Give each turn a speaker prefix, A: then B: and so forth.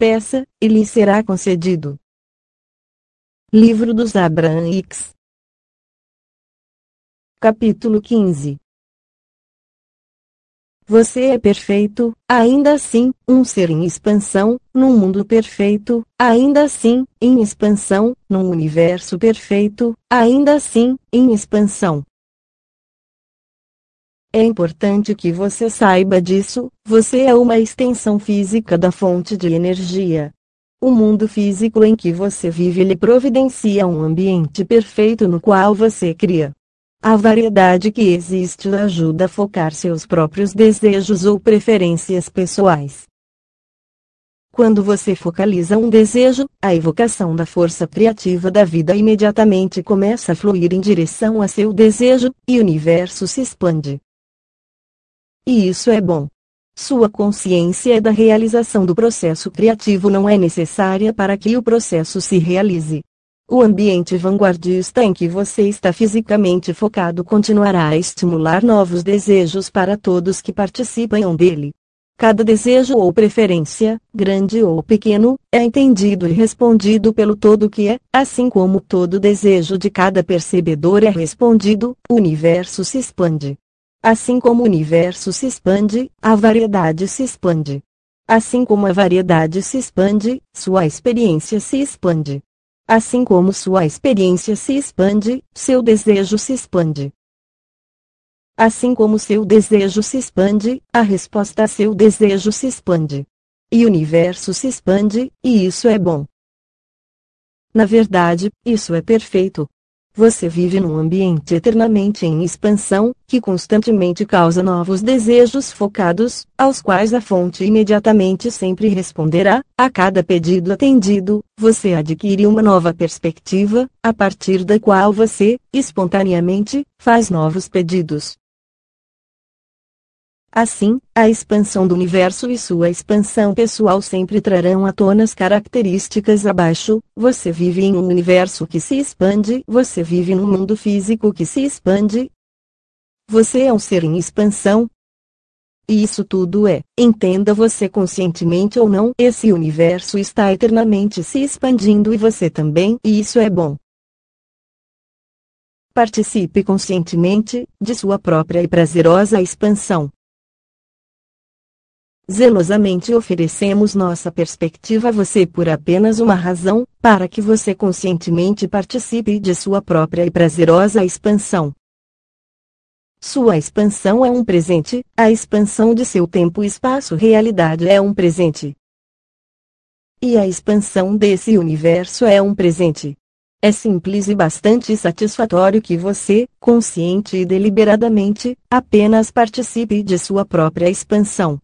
A: peça, e lhe será concedido. Livro dos Abraãics Capítulo 15 Você é perfeito, ainda assim, um ser em expansão, num mundo perfeito, ainda assim, em expansão, num universo perfeito, ainda assim, em expansão. É importante que você saiba disso, você é uma extensão física da fonte de energia. O mundo físico em que você vive lhe providencia um ambiente perfeito no qual você cria. A variedade que existe ajuda a focar seus próprios desejos ou preferências pessoais. Quando você focaliza um desejo, a evocação da força criativa da vida imediatamente começa a fluir em direção a seu desejo, e o universo se expande. E isso é bom. Sua consciência da realização do processo criativo não é necessária para que o processo se realize. O ambiente vanguardista em que você está fisicamente focado continuará a estimular novos desejos para todos que participam dele. Cada desejo ou preferência, grande ou pequeno, é entendido e respondido pelo todo que é, assim como todo desejo de cada percebedor é respondido, o universo se expande. Assim como o universo se expande, a variedade se expande. Assim como a variedade se expande, sua experiência se expande. Assim como sua experiência se expande, seu desejo se expande. Assim como seu desejo se expande, a resposta a seu desejo se expande. E o universo se expande, e isso é bom. Na verdade, isso é perfeito. Você vive num ambiente eternamente em expansão, que constantemente causa novos desejos focados, aos quais a fonte imediatamente sempre responderá. A cada pedido atendido, você adquire uma nova perspectiva, a partir da qual você, espontaneamente, faz novos pedidos. Assim, a expansão do universo e sua expansão pessoal sempre trarão à tona as características abaixo. Você vive em um universo que se expande, você vive num mundo físico que se expande. Você é um ser em expansão. E isso tudo é, entenda você conscientemente ou não, esse universo está eternamente se expandindo e você também, e isso é bom. Participe conscientemente de sua própria e prazerosa expansão. Zelosamente oferecemos nossa perspectiva a você por apenas uma razão, para que você conscientemente participe de sua própria e prazerosa expansão. Sua expansão é um presente, a expansão de seu tempo e espaço-realidade é um presente. E a expansão desse universo é um presente. É simples e bastante satisfatório que você, consciente e deliberadamente, apenas participe de sua própria expansão.